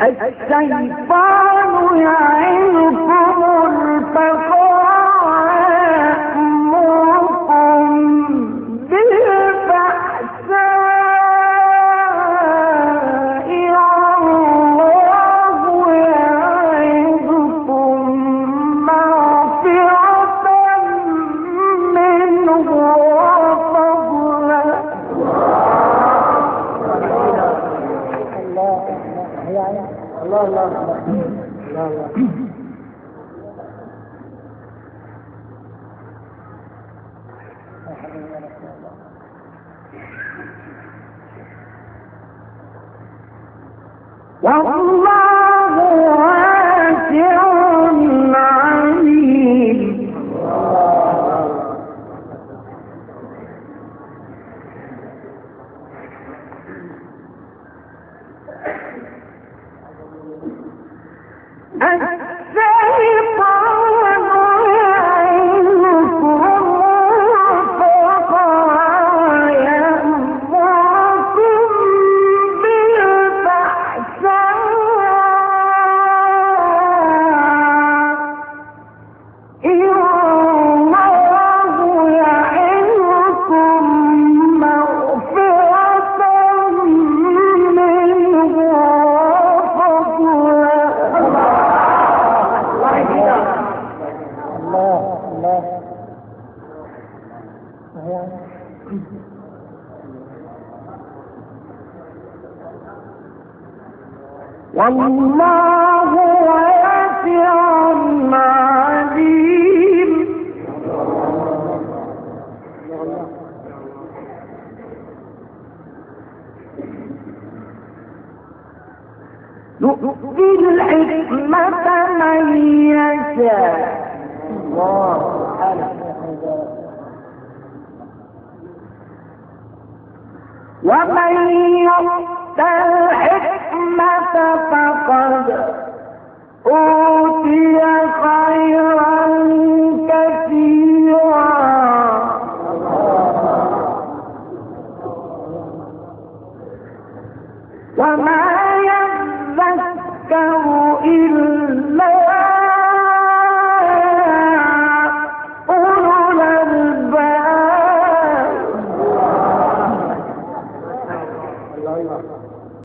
الشيطان يعظكم والله and واسع عليم. يؤتي الحكمة من يشاء. الله سبحانه ومن يؤت الحكمة فقد أوتي خيرا كثيرا. وما